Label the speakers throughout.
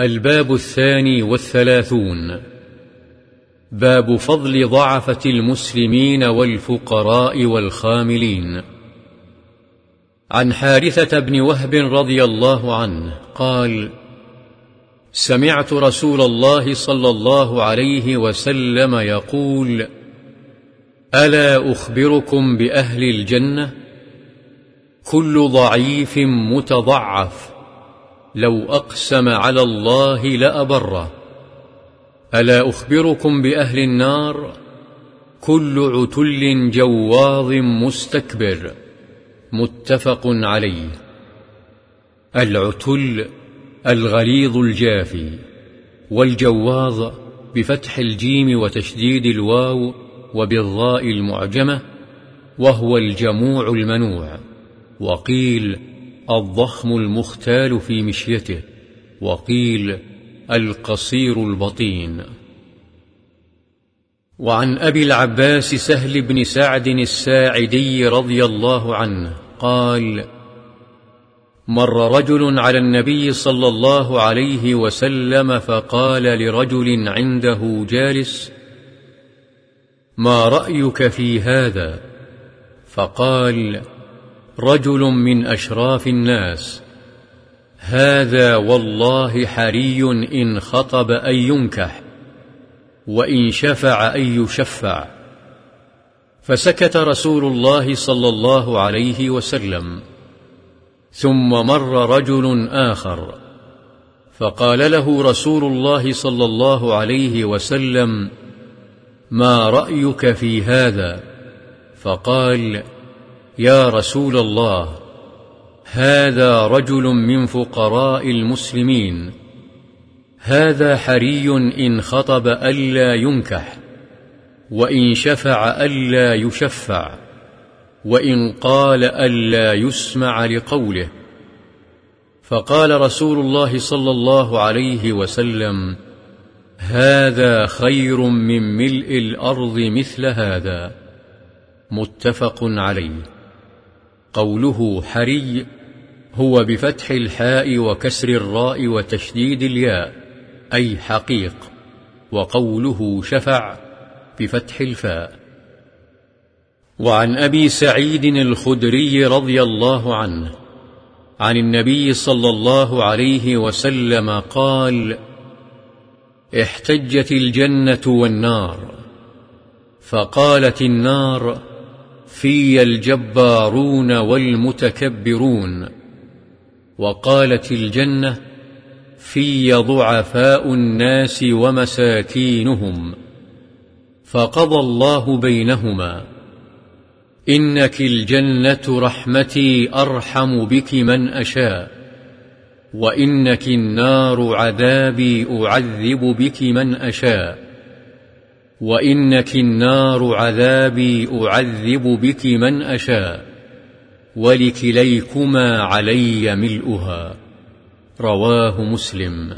Speaker 1: الباب الثاني والثلاثون. باب فضل ضعفة المسلمين والفقراء والخاملين. عن حارثة بن وهب رضي الله عنه قال سمعت رسول الله صلى الله عليه وسلم يقول ألا أخبركم بأهل الجنة؟ كل ضعيف متضعف. لو أقسم على الله لأبره. ألا أخبركم بأهل النار؟ كل عتل جواظ مستكبر. متفق عليه. العتل الغليظ الجافي والجواظ بفتح الجيم وتشديد الواو وبالضاء المعجمة وهو الجموع المنوع. وقيل الضخم المختال في مشيته وقيل القصير البطين. وعن أبي العباس سهل بن سعد الساعدي رضي الله عنه قال مر رجل على النبي صلى الله عليه وسلم فقال لرجل عنده جالس ما رأيك في هذا؟ فقال رجل من أشراف الناس. هذا والله حري إن خطب أن ينكح وإن شفع أن يشفع. فسكت رسول الله صلى الله عليه وسلم. ثم مر رجل آخر. فقال له رسول الله صلى الله عليه وسلم ما رأيك في هذا؟ فقال يا رسول الله هذا رجل من فقراء المسلمين. هذا حري إن خطب ألا ينكح وإن شفع ألا يشفع وإن قال ألا يسمع لقوله. فقال رسول الله صلى الله عليه وسلم هذا خير من ملء الأرض مثل هذا. متفق عليه. قوله حري هو بفتح الحاء وكسر الراء وتشديد الياء أي حقيق وقوله شفع بفتح الفاء. وعن أبي سعيد الخدري رضي الله عنه عن النبي صلى الله عليه وسلم قال احتجت الجنة والنار فقالت النار في الجبارون والمتكبرون وقالت الجنة في ضعفاء الناس ومساكينهم فقضى الله بينهما إنك الجنة رحمتي أرحم بك من أشاء وإنك النار عذابي أعذب بك من أشاء وإنك النار عذابي أعذب بك من أشاء ولكليكما علي ملؤها. رواه مسلم.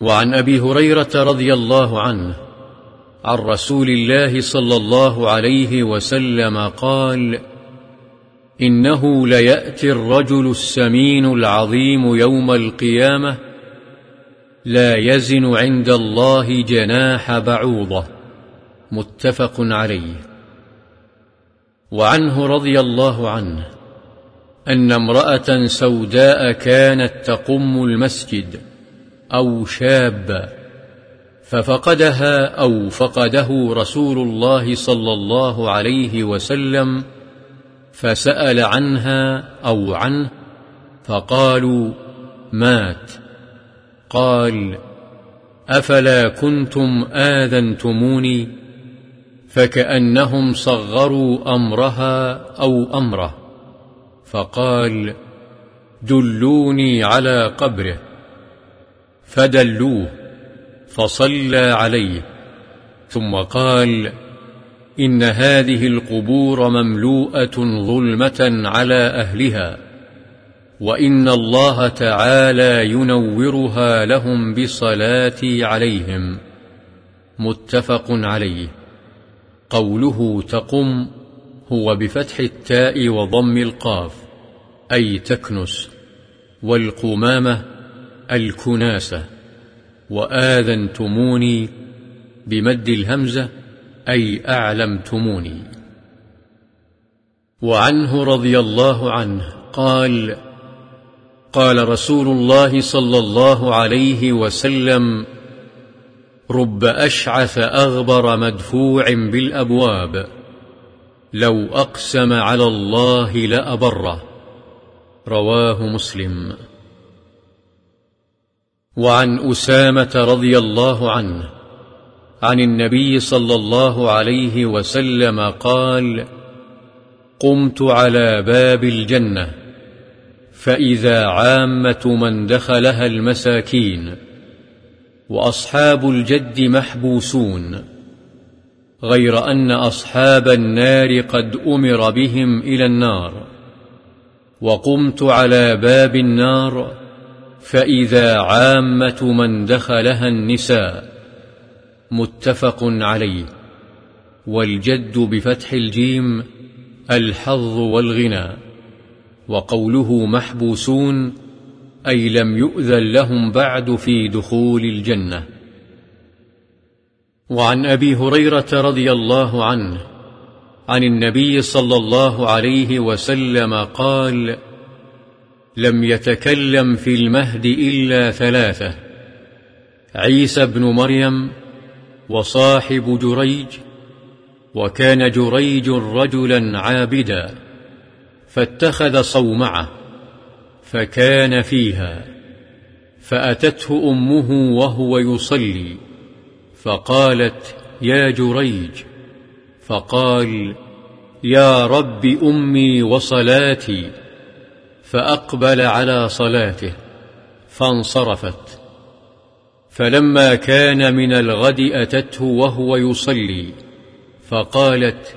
Speaker 1: وعن أبي هريرة رضي الله عنه عن رسول الله صلى الله عليه وسلم قال إنه ليأتي الرجل السمين العظيم يوم القيامة لا يزن عند الله جناح بعوضة. متفق عليه. وعنه رضي الله عنه أن امرأة سوداء كانت تقم المسجد أو شابة ففقدها أو فقده رسول الله صلى الله عليه وسلم فسأل عنها أو عنه فقالوا مات. قال أفلا كنتم آذنتموني؟ فكأنهم صغروا أمرها أو أمره. فقال دلوني على قبره. فدلوه فصلى عليه. ثم قال إن هذه القبور مملوءة ظلمة على أهلها. وإن الله تعالى ينورها لهم بصلاتي عليهم. متفق عليه. قوله تقم هو بفتح التاء وضم القاف أي تكنس والقمامة الكناسة. وآذنتموني بمد الهمزة أي أعلمتموني. وعنه رضي الله عنه قال قال رسول الله صلى الله عليه وسلم رب أشعث أغبر مدفوع بالأبواب لو أقسم على الله لأبره. رواه مسلم. وعن أسامة رضي الله عنه عن النبي صلى الله عليه وسلم قال قمت على باب الجنة فإذا عامة من دخلها المساكين وأصحاب الجد محبوسون غير أن أصحاب النار قد أمر بهم إلى النار. وقمت على باب النار فإذا عامة من دخلها النساء متفق عليه. والجد بفتح الجيم الحظ والغنى. وقوله محبوسون أي لم يؤذن لهم بعد في دخول الجنة. وعن أبي هريرة رضي الله عنه عن النبي صلى الله عليه وسلم قال لم يتكلم في المهد إلا ثلاثة عيسى بن مريم وصاحب جريج وكان جريج رجلا عابدا. فاتخذ صومعه فكان فيها فأتته أمه وهو يصلي فقالت يا جريج فقال يا رب أمي وصلاتي فأقبل على صلاته فانصرفت. فلما كان من الغد أتته وهو يصلي فقالت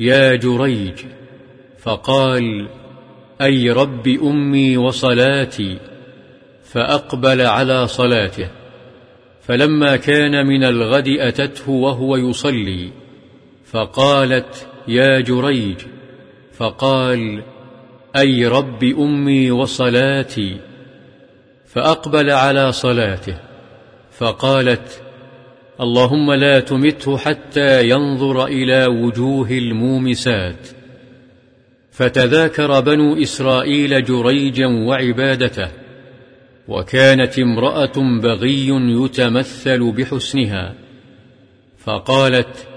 Speaker 1: يا جريج فقال أي رب أمي وصلاتي فأقبل على صلاته فلما كان من الغد أتته وهو يصلي فقالت يا جريج فقال أي رب أمي وصلاتي؟ فأقبل على صلاته فقالت اللهم لا تمته حتى ينظر إلى وجوه المومسات. فتذاكر بنو إسرائيل جريجا وعبادته وكانت امرأة بغي يتمثل بحسنها فقالت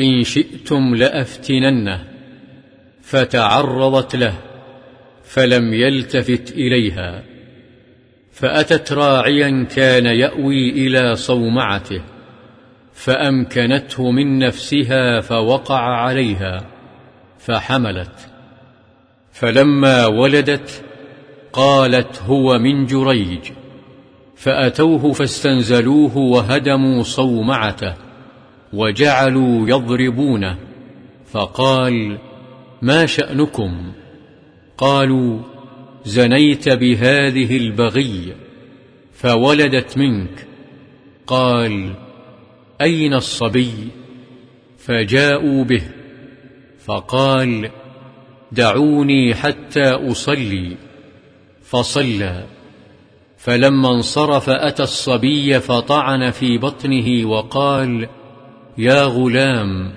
Speaker 1: إن شئتم لأفتننه فتعرضت له فلم يلتفت إليها فأتت راعيا كان يأوي إلى صومعته فأمكنته من نفسها فوقع عليها فحملت. فلما ولدت قالت هو من جريج فأتوه فاستنزلوه وهدموا صومعته وجعلوا يضربونه فقال ما شأنكم؟ قالوا زنيت بهذه البغي فولدت منك. قال أين الصبي؟ فجاءوا به فقال دعوني حتى أصلي. فصلى. فلما انصرف أتى الصبي فطعن في بطنه وقال يا غلام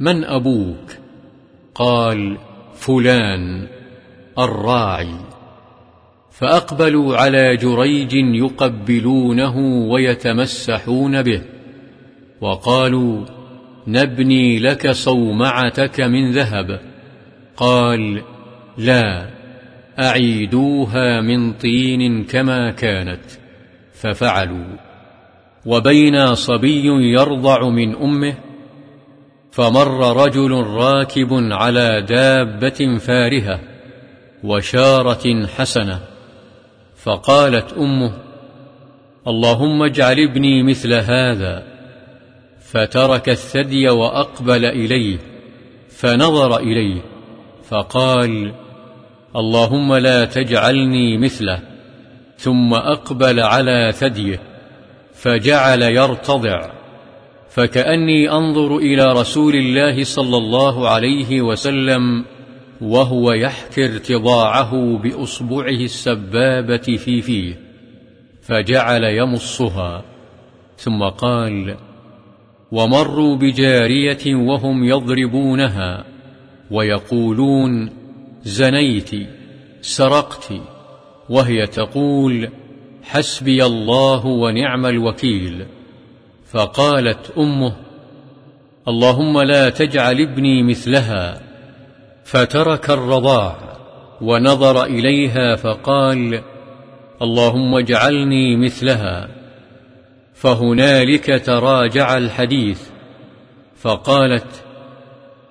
Speaker 1: من أبوك؟ قال فلان الراعي. فأقبلوا على جريج يقبلونه ويتمسحون به. وقالوا نبني لك صومعتك من ذهب. قال لا أعيدوها من طين كما كانت ففعلوا. وبين صبي يرضع من أمه فمر رجل راكب على دابة فارهة وشارة حسنة فقالت أمه اللهم اجعل ابني مثل هذا. فترك الثدي وأقبل إليه فنظر إليه فقال اللهم لا تجعلني مثله ثم أقبل على ثديه فجعل يرتضع فكأني أنظر إلى رسول الله صلى الله عليه وسلم وهو يحكي ارتضاعه بأصبعه السبابة في فيه فجعل يمصها ثم قال ومروا بجارية وهم يضربونها ويقولون زنيت سرقت. وهي تقول حسبي الله ونعم الوكيل. فقالت أمه اللهم لا تجعل ابني مثلها. فترك الرضاع ونظر إليها فقال اللهم اجعلني مثلها. فهنالك تراجع الحديث فقالت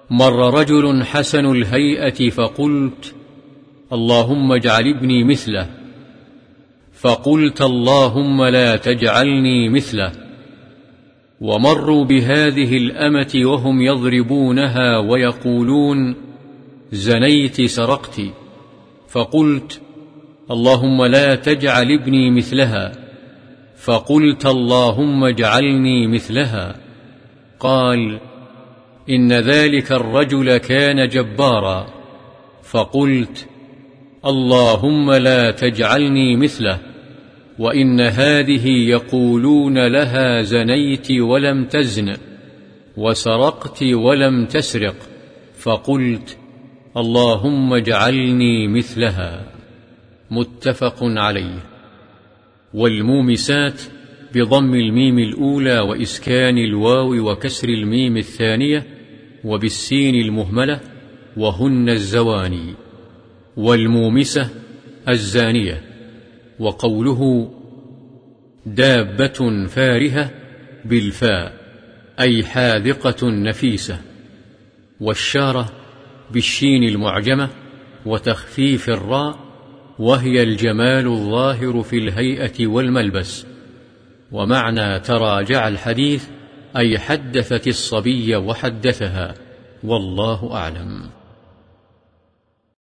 Speaker 1: مر رجل حسن الهيئة فقلت اللهم اجعل ابني مثله. فقلت اللهم لا تجعلني مثله. ومروا بهذه الأمة وهم يضربونها ويقولون زنيت سرقت. فقلت اللهم لا تجعل ابني مثلها. فقلت اللهم اجعلني مثلها. قال إن ذلك الرجل كان جبارا. فقلت اللهم لا تجعلني مثله وإن هذه يقولون لها زنيت ولم تزن وسرقت ولم تسرق. فقلت اللهم اجعلني مثلها. متفق عليه. والمومسات بضم الميم الأولى وإسكان الواو وكسر الميم الثانية وبالسين المهملة وهن الزواني والمومسة الزانية وقوله دابة فارهة بالفاء أي حاذقة نفيسة والشارة بالشين المعجمة وتخفيف الراء وهي الجمال الظاهر في الهيئة والملبس ومعنى تراجع الحديث أي حدثت الصبي وحدثها والله أعلم.